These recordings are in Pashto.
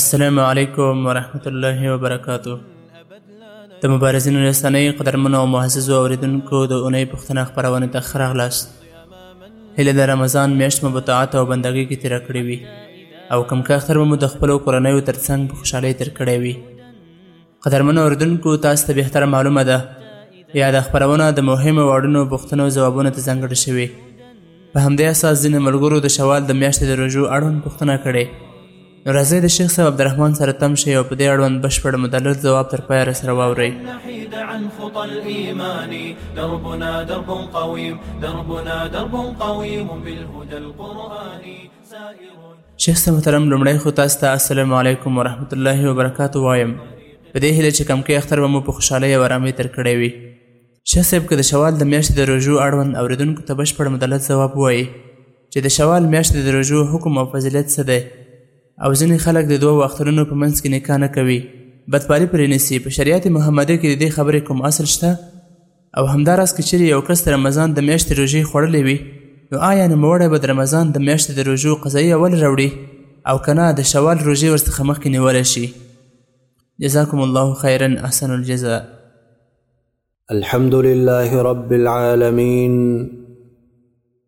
السلام علیکم ورحمت الله وبرکاته د مبارزینو رسنۍ قدرمنو او معززو اوریدونکو د اونۍ پښتنه خپرونې ته ښه راغلاست هیله ده رمضان میاشت مو په طاعت او بندګۍ کې تېره کړې وي او کم کاختر به مو د خپلو کورنیو ترڅنګ په خوشحالۍ تېر کړی وي قدرمن اوردونکو تاسو ته بهتره معلومه ده یاده خپرونه د مهمو واړونو پوښتنو ځوابونه ته ځانګړې شوې په همدې اساس ځینې ملګرو د شوال د میاشتې د روژو اړوند پوښتنه کړې نو راځئ د شیخ صاحب عبدالرحمن سره تم شئ او په دې اړوند بشپړ مدلل ځواب تر پایه راسره واورئ دربنا درب قويم دربنا درب قويم بالهدى القرآني شیخ صاحب محترم لومړی خو تاسو ته السلام علیکم ورحمت الله وبرکاته وایم په دې هیله چې کمکی اختر به مو په خوشحالۍ او ارامۍ تر کړی وي شیخ صاحب که د شوال د میاشتې د روژو اړوند اورېدونکو ته بشپړ مدلت ځواب ووایي چې د شوال میاشتې د روژو حکم او فضیلت څه دی او ځینې خلک د دوو اخترونو په منځ کې نکاح نه کوي بدپاري پرې نیسي په شریعت محمدي کې د دې خبرې کوم اصل شته او همداراز که چیرې یو کس د رمضان د میاشتې روژې خوړلې وي نو آیا نوموړی به د رمضان د میاشتې د روژو قضایي اول راوړي او که نه د شوال روژې ورڅخه مخکې نیولی شي جزاکم الله خیرا احسن الجزا الحمد لله رب العالمین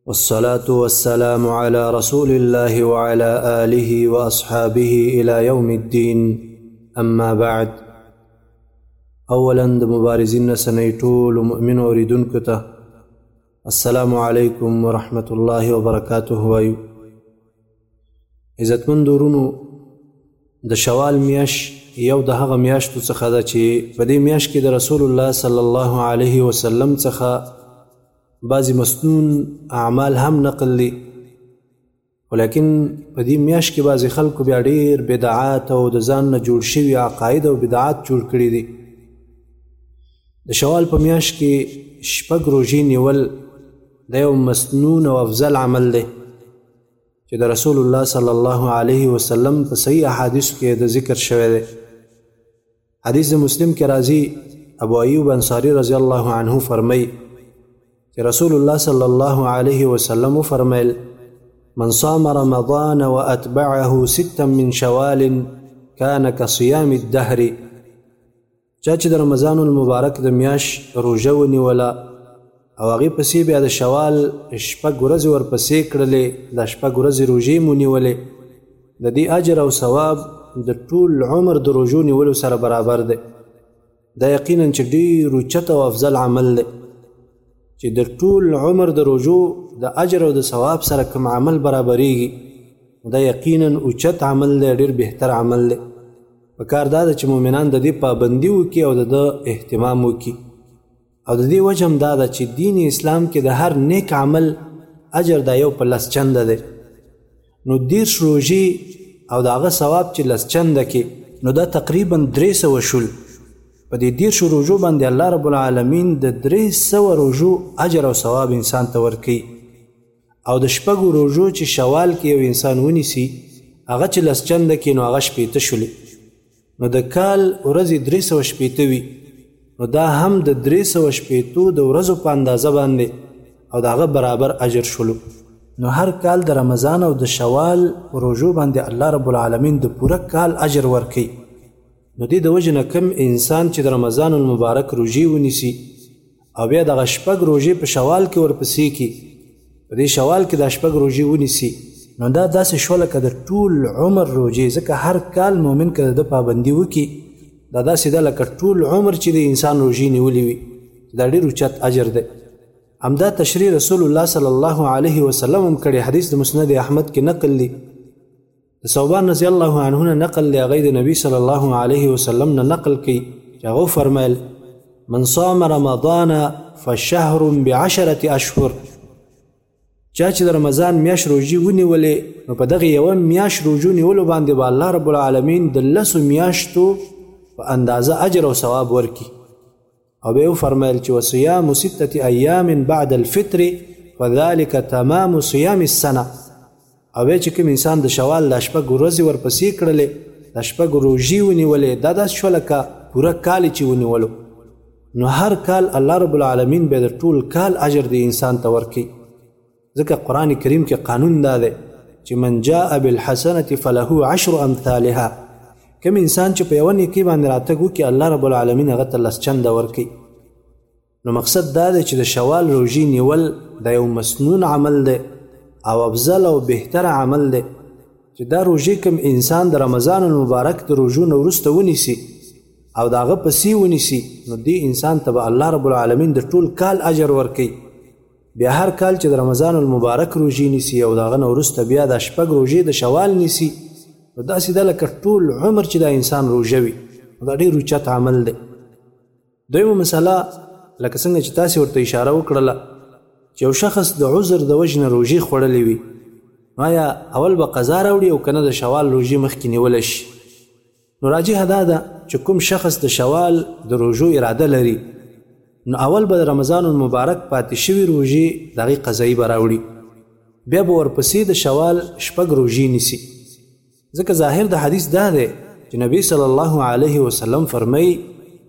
والصلاة والسلام على رسول الله وعلى آله وأصحابه إلى يوم الدين أما بعد أولا د مبارزين سنې ټول مؤمن اوریدونکو ته السلام علیکم ورحمت الله وبرکاته وایو عزتمن دورونو د شوال میاش یو د هغه میاشتو څخه ده چې په دې میاش کې د رسول الله صلی الله علیه وسلم څخه بعضی مسنون اعمال هم نقل دي ولیکن په دې میاش کې بعضی خلکو بیا ډیر بدعات او د ځان نه جوړ شوي عقاید او بدعات جوړ کړي دي د شوال په میاش کې شپږ روژې نیول د یو مسنون او افضل عمل دی چې د رسول الله صلی الله علیه وسلم په صحیح احادیث کې د ذکر شوی دی حدیث د مسلم کې راځي ابو ایوب انصاری رضی الله عنه فرمای چې رسول الله صلی الله علیه وسلم فرمایل من صام رمضان واتبعه ستا من شوال كان كصيام الدهر چا چې د رمضان المبارک د میاش روژه ونیوله او هغې پسې بیا د شوال شپږ ورځې ورپسې کړلې دا شپږ ورځې روژې مو نیولې د دې اجر او ثواب د ټول عمر د روژو نیولو سره برابر دی دا یقینا چې ډېر اوچت او افضل عمل دی چې د ټول عمر د روژو د اجر او د ثواب سره کوم عمل برابرېږي دا یقینا اوچت عمل دی ډېر بهتر عمل دی په کار دا ده چې مؤمنان د دې پابندي وکړي او د ده اهتمام وکړي او د دې وجه هم دا ده چې دین اسلام کې د هر نیک عمل اجر دا یو په لس چنده دی نو دیرش روژې او د هغه ثواب چې لس چنده کې نو دا تقریبا درې سوه شول په دې دیرشو روژو باندې الله رب العالمین د درې سوه روژو اجر او ثواب انسان ته ورکوي او د شپږو روژو چې شوال کې یو انسان ونیسي هغه چې لس چنده کې نو هغه شپېته شولې نو د کال ورځې درې سوه شپېته وي نو دا هم د درې سوه شپېتو د ورځو په اندازه باندې او د هغه برابر اجر شولو نو هر کال د رمضان او د شوال په روژو باندې الله رب العالمین د پوره کال اجر ورکي نو دې د وجې نه کم انسان چې د رمضان المبارک روژې ونیسي او بیا دغه شپږ روژې په شوال کې ورپسې کی په دې شوال کې دا شپږ روژې ونیسي نو دا داسې شو لکه د ټول عمر روژې ځکه هر کال مؤمن که د پابندي وکړي دا داسې ده لکه ټول عمر چې د انسان روژې نیولې وي دا ډېر اوچت اجر دی همدا تشریح رسول الله صلی الله علیه وسلم هم کړی حدیث د مسند احمد کې نقل دی ثوبان رضی الله عنه نه نقل دی هغه د نبی صلی الله علیه وسلم نه نقل کوي چې هغه فرمایل من صام رمضان فشهر بعشره اشهر چا چې د رمضان میاش روزي ونیولې نو په دغه یو میاش روزو نیولو باندې به الله رب العالمین د لسو میاشتو په اندازه اجر او ثواب ورکي او به فرمایل چې وصيام سته ايام بعد الفطر فذلك تمام صيام السنه او به چې کوم انسان د شوال د شپږ ورځې ورپسې کړلې د شپږ روژې ونیولې دا داس شو لکه پوره کال چې ونیولو نو هر کال الله رب العالمین به د ټول کال اجر دی انسان ته ورکي ځکه قرآن کریم کې قانون دا دی چې من جاء بالحسنه فله عشر امثالها کوم انسان چې په یو نیکی باندې راتګ وکړي الله رب العالمین هغه ته لس چنده ورکړي نو مقصد دا دی چې د شوال روژې نیول دا یو مسنون عمل دی او افضل او بهتره عمل دی چې دا روژې کوم انسان د رمضان المبارک د روژو نه وروسته ونیسي او د هغه پسې ونیسي نو دې انسان ته به الله رب العالمین د ټول کال اجر ورکوي بیا هر کال چې د رمضان المبارک روژې نیسي او د هغه نه وروسته بیا دا شپږ روژې د شوال نیسي نو داسې ده لکه ټول عمر چې دا انسان روژه وي نو دا ډېر اوچت عمل دی دویمه مسله لکه څنګه چې تاسې ورته اشاره وکړله چې یو شخص د عذر د وجې نه روژې خوړلې وي نو ایا اول به قضا راوړي او که نه د شوال روژې مخکې نیولی شي نو راجحه دا ده چې کوم شخص د شوال د روژو اراده لري نو اول به د رمضان المبارک پاتې شوي روژې د هغې قضایي به راوړي بیا به ورپسې د شوال شپږ روژې نیسي ځکه ظاهر د حدیث دا دی چې نبی صلی الله علیه وسلم فرمایي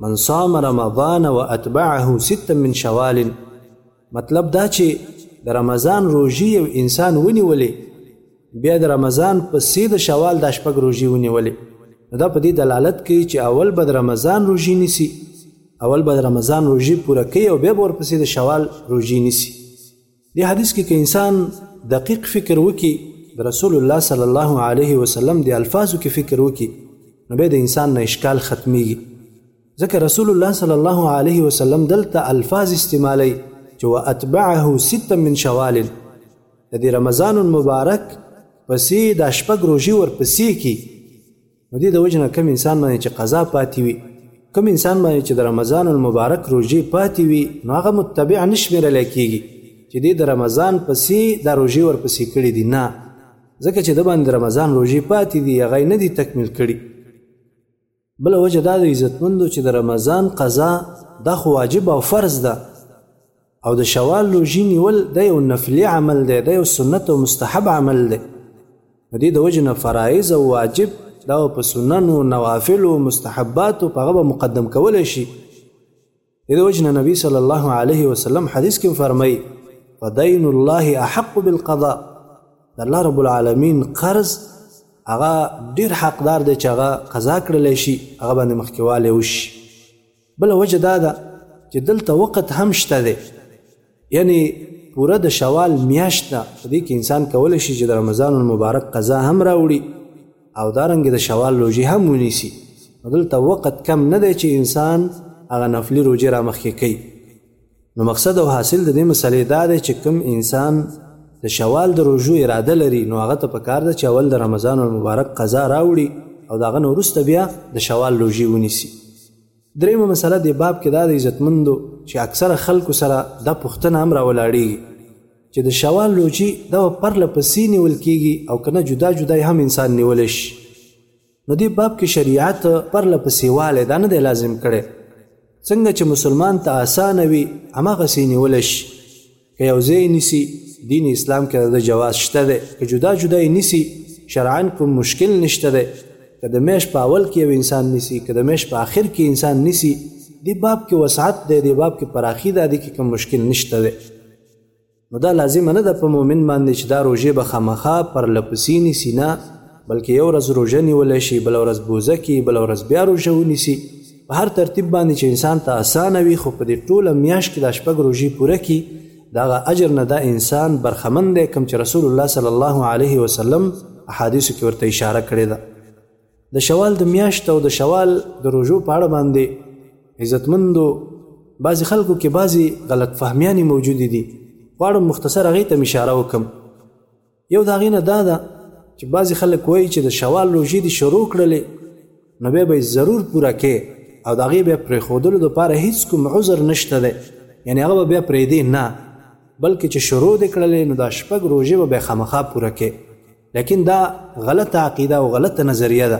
من صام رمضان واتبعه ستا من شوال مطلب دا چې د رمضان روژې یو انسان ونیولې بیا د رمضان پسې د شوال د شپږ روژې ونیولې نو دا په دې دلالت کوي چې اول به د رمضان روژې نیسي اول به د رمضان روژې پوره کوي او بیا به ورپسې د شوال روژې نیسي دې حدیث کې که انسان دقیق فکر وکړي د رسول الله صلی الله علیه وسلم د الفاظو کې فکر وکړي نو بیا د انسان نه اشکال ختمیږي ځکه رسول الله صلی الله علیه وسلم دلته الفاظ استعمالی چې واتبعه ستا من شوال د دې رمضان المبارک پسې دا شپږ روژې ورپسې کی نو دې د وجه نه کم انسان باندې چې قضا پاتې وي کم انسان باندې چې د رمضان المبارک روژې پاتې وي نو هغه متبع نه شمېرلی کېږي چې دې د رمضان پسې دا روژې ورپسې کړي دي نه ځکه چې د باندې رمضان روژې پاتې دي هغه نه دي تکمیل کړي بل وجه دا د عزتمندو چې د رمضان قضا دا خو واجب او فرض ده او د شوال روژې نیول د یو نفلي عمل دی د یو سنت او مستحب عمل دی د دې د وجه نه فرایض او واجب دا په سننو نوافلو مستحباتو په هغه به مقدم کولی شي دې د وجنه نبی صلی الله علیه وسلم حدیث کې فرمایي فدین الله احق بالقضاء د الله رب العالمین قرض هغه ډیر حقدار دی چې هغه قضا کړل شي هغه باندې مخکیواله وشي بل وجه دا ده چې دلته وخت هم شته دی یعنې پوره د شوال میاشت ده، په دې کې انسان کولی شي چې د رمضان المبارک قضا هم راوړي او دارنګې د شوال روژې هم ونیسي، نو دلته وقت کم نه دی چې انسان هغه نفلي روژې رامخکې کوي. نو مقصد او حاصل د دې مسلې دا دی چې کوم انسان د شوال د روژو اراده لري نو هغه ته په کار ده چې اول د رمضان المبارک قضا راوړي او د هغه نه وروسته بیا د شوال روژې ونیسي. درېمه مسئله دې باب کې دا د عزتمندو چې اکثره خلکو سره دا پوښتنه هم راولاړېږي چې د شوال روژې دا به پرله پسې نیول کېږي او که نه جدا جدا یې هم انسان نیولی شي نو دې باب کې شریعت پرله پسې والی دا نه دی لازم کړی څنګه چې مسلمان ته اسانه وي هماغسې یې نیولی شي که یو ځای نیسی دین اسلام کې د جواز شته دی که جدا جدا یې نیسی شرعا کوم مشکل نشته دی که د میش په اول کې یو انسان نیسی که د میش په اخر کې انسان نیسی دی باب کې وسعت دی دی باب کې پراخی ده دی کې کوم مشکل نشته دی نو دا لازم نه ده په مؤمن باندې چې دا روژه به خامخا پر لپسی نیسی نه بلکې یو ورځ روژه نیول شي بل ورځ بوزه کی بل ورځ بیا روژه ونیسی په هر ترتیب باندې چې انسان ته اسانه وي خو په دې ټوله میاشت کې دا شپږ روژې پوره کړي د هغه اجر نه دا انسان برخمن دی کوم چې رسول الله صلی الله علیه وسلم احادیثو کې ورته اشاره کړې ده د شوال د میاشت او د شوال د روژو په اړه باندې عزتمندو بعضې خلکو کې بعضې غلط فهمیانې موجودې دي غواړم مختصر هغې ته اشاره وکړم یو د هغې نه دا ده چې بعضې خلک وایي چې د شوال روژې دې شروع کړلې نو بیا به یې ضرور پوره کې او د هغې بیا پرېښودلو دپاره هیڅ کوم عذر نشته دی یعنې هغه به بیا پرېږدې نه بلکې چې شروع دې کړلې نو دا شپږ روژې به بیا خامخا پوره کې لیکن دا غلطه عقیده او غلطه نظریه ده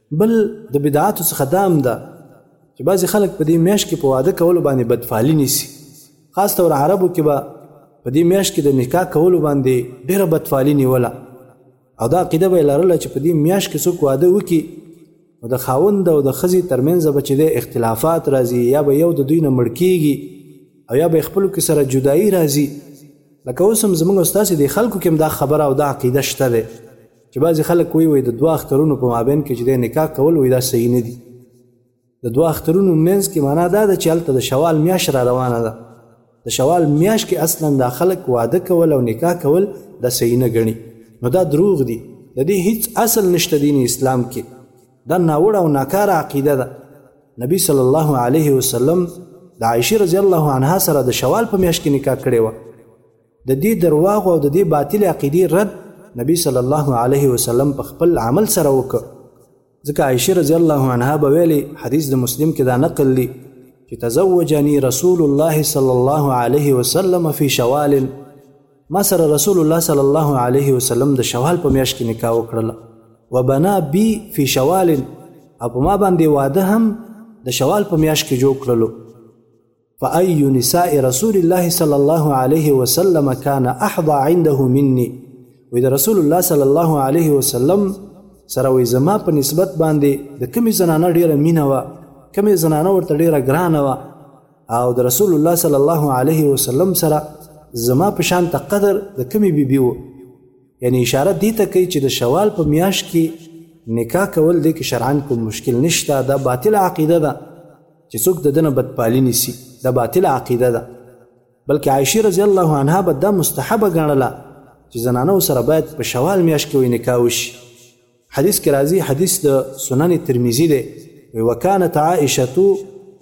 بل د بدعاتو څخه دا هم ده چې بعضې خلک په دې میاشت کې په واده کولو باندې بدفالي نیسي خاص طور عربو کې به په دې میاشت کې د نکاح کولو باندې ډېره بدفالي نیوله او دا عقیده به یې لرله چې په دې میاشت کې څوک واده وکړي نو د خاوند او د ښځې ترمنځ به چې د اختلافات راځي یا به یو د دوی نه مړ کیږي او یا به خپلو کې سره جدایي راځي لکه اوس هم زموږ او ستاسې د خلکو کې هم دا خبره او دا عقیده شته دی چې بعضې خلک وایي وایي د دوه اخترونو په مابین کې چې دی نکاح کول وایي دا صحیح نه دي د دوه اخترونو منځ کې معنا دا ده چې هلته د شوال میاشت را روانه ده د شوال میاشت کې اصلا دا خلک واده کول او نکاح کول دا صحیح نه ګڼي نو دا دروغ دي د دې هیڅ اصل نشته دین اسلام کې دا ناوړه او ناکاره عقیده ده نبی صلی الله علیه وسلم د عائشه رضی الله عنها سره د شوال په میاشت کې نکاح کړې و د دې درواغ او د دې باطل عقیدې رد نبی صلی الله علیه وسلم په خپل عمل سره وکړ ځکه عائشه رضی الله عنها به ویلي حدیث د مسلم کې دا نقل دی چې تزوجني رسول الله صلی الله علیه وسلم فی شوال ما سره رسول الله صلی الله علیه وسلم د شوال په میاشت کې نکاح وکړله وبنا بی فی شوال او په ما باندې واده هم د شوال په میاشت کې جوړ کړلو فأي نساء رسول الله صلی الله علیه وسلم کان احضا عنده مني وې د رسول الله صلی الله علیه وسلم سره وې زما په نسبت باندې د کمی زنانه ډیره مینه و کمی زنانه ورته ډیره ګرانه و او د رسول الله صلی الله علیه وسلم سره زما په شان ته قدر د کمی بیبي وو یعنی اشاره دی ته کوي چې د شوال په میاش کې نکاح کول د کې شرعاً کوم مشکل نشته دا باطل عقیده ده چې څوک د دنه بدپالی نیسی دا باطل عقیده ده بلکې عائشه رضی الله عنها به دا مستحبه ګڼله چې زنانو سره باید په شوال میاشت کې نکاح وشي حدیث کې راځي حدیث د سنن ترمذی دی وی وکانت عائشه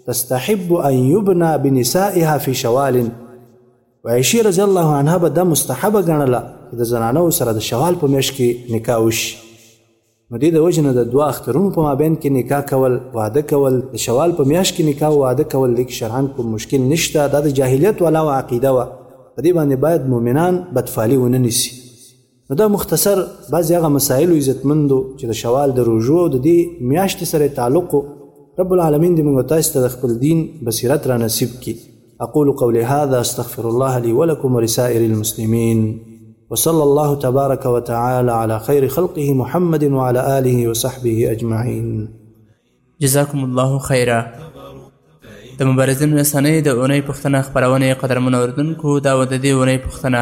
تستحب ان يبنى بنسائها في شوال وعائشه رضی الله عنها به دا مستحبه ګڼله چې د زنانو سره د شوال په میاشت کې نکاح وشي نو دې د وجې نه د دوه اخترونو په مابین کې نکاح کول، واده کول، د شوال په میاشت کې نکاح او واده کول دې کې شرعاً کوم مشکل نشته، دا د جاهلیت والاو عقیده وه، په دې باندې باید مؤمنان بدفعلي ونه نیسي. نو دا مختصر بعضې هغه مسایل و عزتمندو چې د شوال د روژو او د دې میاشتې سره یې تعلق و، رب العالمین دې موږ او تاسې ته د خپل دین بصیرت را نصیب کړي. اقول قولي هذا استغفر الله لي ولكم ولسائر المسلمين وصلى الله تبارك وتعالى على خير خلقه محمد وعلى آله وصحبه أجمعين جزاكم الله خيرا د مبارزین رسنۍ د اونۍ پښتنه خبرونه قدرمن اوردونکو دا و د دې اونۍ پښتنه